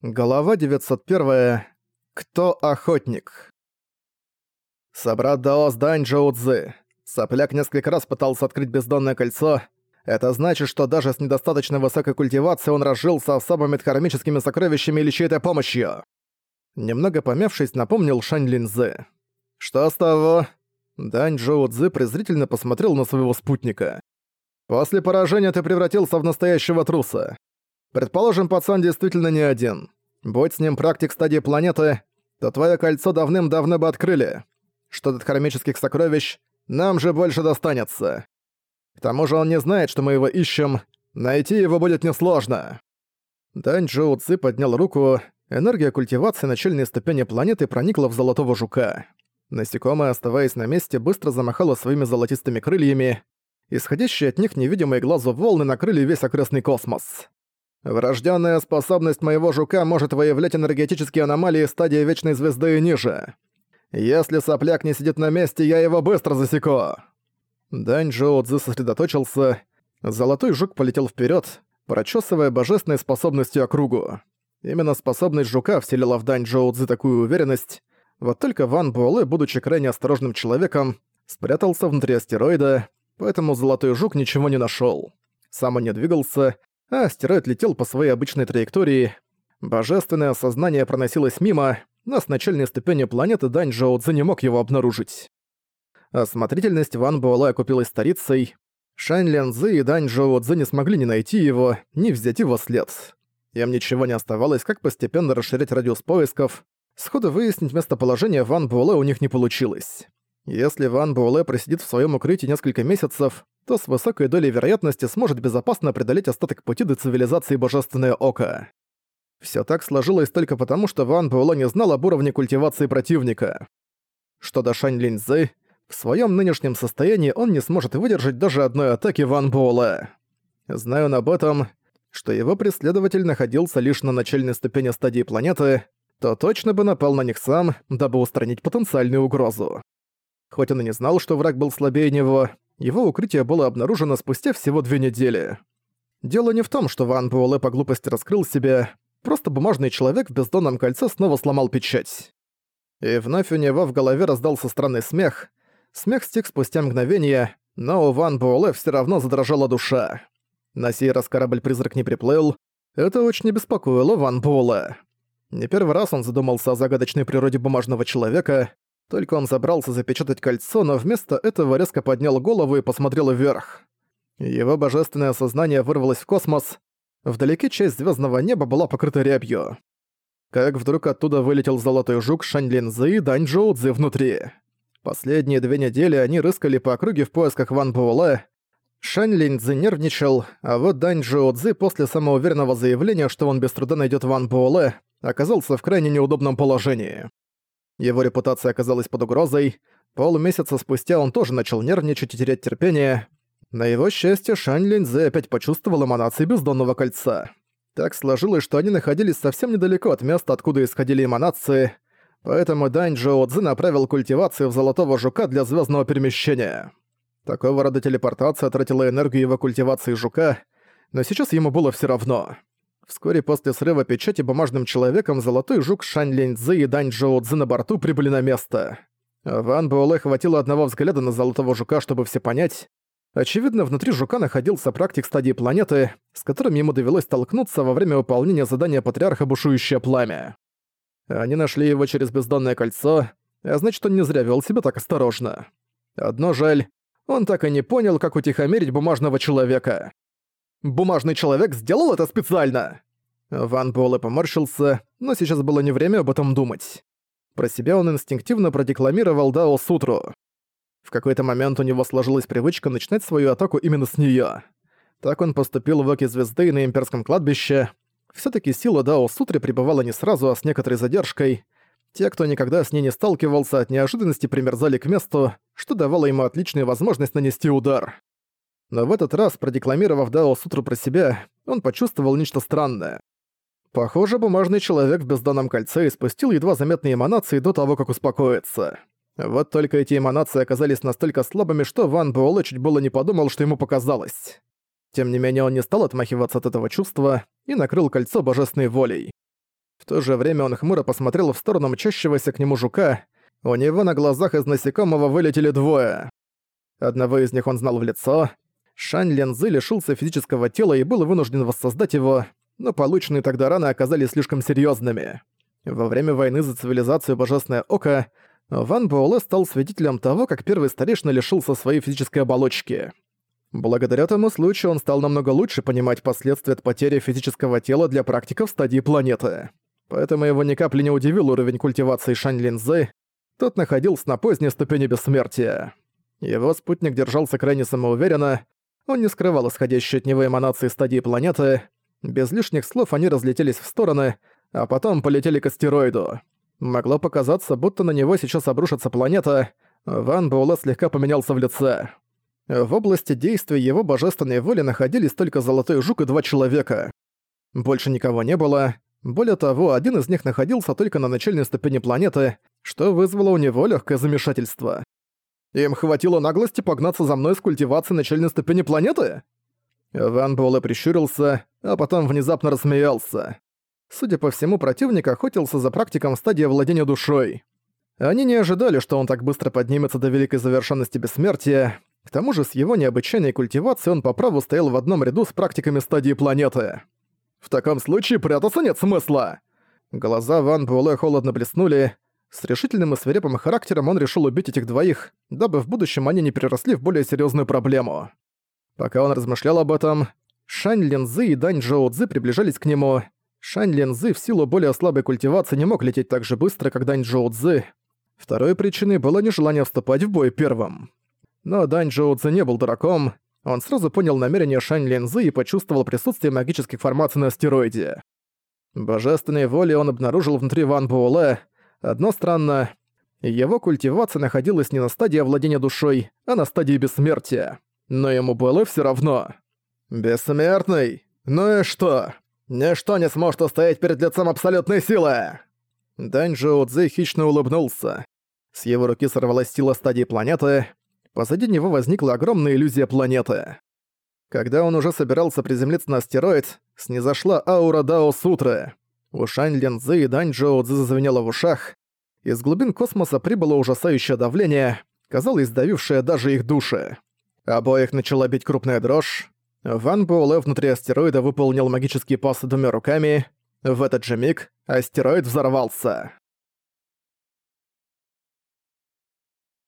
Глава 901. Кто охотник? Собрат Даос Дань Джоу Цзы. Сопляк несколько раз пытался открыть бездонное кольцо. Это значит, что даже с недостаточно высокой культивацией он разжился особыми кармическими сокровищами или чьей-то помощью. Немного помявшись, напомнил Шань Линзы. «Что с того?» Дань Джоу Цзы презрительно посмотрел на своего спутника. «После поражения ты превратился в настоящего труса. Предположим, пацан действительно не один. Будь с ним практик стадии планеты, то твое кольцо давным-давно бы открыли. Что до хромических сокровищ, нам же больше достанется. К тому же он не знает, что мы его ищем, найти его будет несложно». Дань Джоу Ци поднял руку, энергия культивации начальной ступени планеты проникла в золотого жука. Насекомое, оставаясь на месте, быстро замахало своими золотистыми крыльями. Исходящие от них невидимые глазу волны накрыли весь окрестный космос. Врожденная способность моего жука может выявлять энергетические аномалии стадии Вечной Звезды и ниже. Если сопляк не сидит на месте, я его быстро засеку. Дань Джоу Цзы сосредоточился. Золотой жук полетел вперед, прочесывая божественной способностью округу. Именно способность жука вселила в Дань Джоу Цзы такую уверенность. Вот только Ван Буэлэ, будучи крайне осторожным человеком, спрятался внутри астероида, поэтому Золотой Жук ничего не нашёл. Сам он не двигался, а астероид летел по своей обычной траектории. Божественное сознание проносилось мимо, но с начальной ступени планеты Дань Джоу Цзы не мог его обнаружить. Осмотрительность Ван Буэлэ окупилась старицей. Шань Лян и Дань Джоу Цзы не смогли ни найти его, ни взять его след. Им ничего не оставалось, как постепенно расширять радиус поисков. Сходу выяснить местоположение Ван Буэлэ у них не получилось. Если Ван Буэлэ просидит в своем укрытии несколько месяцев, то с высокой долей вероятности сможет безопасно преодолеть остаток пути до цивилизации Божественное Око. Всё так сложилось только потому, что Ван Буэлэ не знал об уровне культивации противника. Что до Шань Линьзы, в своём нынешнем состоянии он не сможет выдержать даже одной атаки Ван Буэлэ. Зная он об этом, что его преследователь находился лишь на начальной ступени стадии планеты, то точно бы напал на них сам, дабы устранить потенциальную угрозу. Хоть он и не знал, что враг был слабее него, его укрытие было обнаружено спустя всего две недели. Дело не в том, что Ван Буэлэ по глупости раскрыл себя, просто бумажный человек в бездонном кольце снова сломал печать. И вновь у него в голове раздался странный смех. Смех стих спустя мгновение, но у Ван Буэлэ все равно задрожала душа. На сей раз корабль-призрак не приплыл, это очень беспокоило Ван Буэлэ. Не первый раз он задумался о загадочной природе бумажного человека, только он забрался запечатать кольцо, но вместо этого резко поднял голову и посмотрел вверх. Его божественное сознание вырвалось в космос. Вдалеке часть звездного неба была покрыта рябью. Как вдруг оттуда вылетел золотой жук Шань Линзы и Дань Джоу Цзы внутри. Последние две недели они рыскали по округе в поисках Ван Буэлэ. Шань Линзы нервничал, а вот Дань Джоу Цзы после самоуверенного заявления, что он без труда найдет Ван Буэлэ, оказался в крайне неудобном положении. Его репутация оказалась под угрозой. Полмесяца спустя он тоже начал нервничать и терять терпение. На его счастье, Шань Линзэ опять почувствовал эманации бездонного кольца. Так сложилось, что они находились совсем недалеко от места, откуда исходили эманации, поэтому Дань Джоу Цзы направил культивацию в Золотого Жука для звездного перемещения. Такого рода телепортация тратила энергию его культивации Жука, но сейчас ему было все равно. Вскоре после срыва печати бумажным человеком Золотой Жук Шань Линьцзы и Дань Джоу Цзы на борту прибыли на место. Ван Буэлэ хватило одного взгляда на Золотого Жука, чтобы все понять. Очевидно, внутри Жука находился практик стадии планеты, с которым ему довелось столкнуться во время выполнения задания Патриарха Бушующее Пламя. Они нашли его через бездонное кольцо, а значит, он не зря вел себя так осторожно. Одно жаль, он так и не понял, как утихомирить бумажного человека. Бумажный человек сделал это специально!» Ван Буэлэ поморщился, но сейчас было не время об этом думать. Про себя он инстинктивно продекламировал Дао Сутру. В какой-то момент у него сложилась привычка начинать свою атаку именно с неё. Так он поступил в Оке Звезды на Имперском кладбище. Всё-таки сила Дао Сутры пребывала не сразу, а с некоторой задержкой. Те, кто никогда с ней не сталкивался, от неожиданности примерзали к месту, что давало ему отличную возможность нанести удар. Но в этот раз, продекламировав Дао Сутру про себя, он почувствовал нечто странное. Похоже, бумажный человек в бездонном кольце испустил едва заметные эманации до того, как успокоиться. Вот только эти эманации оказались настолько слабыми, что Ван Буэлэ чуть было не подумал, что ему показалось. Тем не менее, он не стал отмахиваться от этого чувства и накрыл кольцо божественной волей. В то же время он хмуро посмотрел в сторону мчащегося к нему жука. У него на глазах из насекомого вылетели двое. Одного из них он знал в лицо. Шань Лензы лишился физического тела и был вынужден воссоздать его, но полученные тогда раны оказались слишком серьезными. Во время войны за цивилизацию Божественное Око Ван Буэлэ стал свидетелем того, как первый старейшина лишился своей физической оболочки. Благодаря тому случаю он стал намного лучше понимать последствия от потери физического тела для практиков стадии планеты. Поэтому его ни капли не удивил уровень культивации Шань Линзы, тот находился на поздней ступени бессмертия. Его спутник держался крайне самоуверенно, он не скрывал исходящие от него эманации стадии планеты, без лишних слов они разлетелись в стороны, а потом полетели к астероиду. Могло показаться, будто на него сейчас обрушится планета, Ван Буэлэ слегка поменялся в лице. В области действия его божественной воли находились только Золотой Жук и два человека. Больше никого не было. Более того, один из них находился только на начальной ступени планеты, что вызвало у него легкое замешательство. Им хватило наглости погнаться за мной с культивацией начальной ступени планеты? Ван Буэлэ прищурился, а потом внезапно рассмеялся. Судя по всему, противник охотился за практиком стадии владения душой. Они не ожидали, что он так быстро поднимется до великой завершенности бессмертия. К тому же с его необычайной культивацией он по праву стоял в одном ряду с практиками стадии планеты. В таком случае прятаться нет смысла. Глаза Ван Буэлэ холодно блеснули. С решительным и свирепым характером он решил убить этих двоих, дабы в будущем они не переросли в более серьезную проблему. Пока он размышлял об этом, Шань Линзы и Дань Джоу Цзы приближались к нему. Шань Линзы в силу более слабой культивации не мог лететь так же быстро, как Дань Джоу Цзы. Второй причиной было нежелание вступать в бой первым. Но Дань Джоу Цзы не был дураком, он сразу понял намерение Шань Линзы и почувствовал присутствие магических формаций на астероиде. Божественной воли он обнаружил внутри Ван Буэлэ. Одно странно, его культивация находилась не на стадии овладения душой, а на стадии бессмертия. Но ему было все равно. «Бессмертный? Ну и что? Ничто не сможет устоять перед лицом абсолютной силы!» Дань Джоу Цзэ хищно улыбнулся. С его руки сорвалась сила стадии планеты. Позади него возникла огромная иллюзия планеты. Когда он уже собирался приземлиться на астероид, снизошла аура Дао Сутры. У Шань и Дань Джоу Цзы зазвенело в ушах. Из глубин космоса прибыло ужасающее давление, казалось, давившее даже их души. Обоих начала бить крупная дрожь. Ван Буэлэ внутри астероида выполнил магический пас двумя руками. В этот же миг астероид взорвался.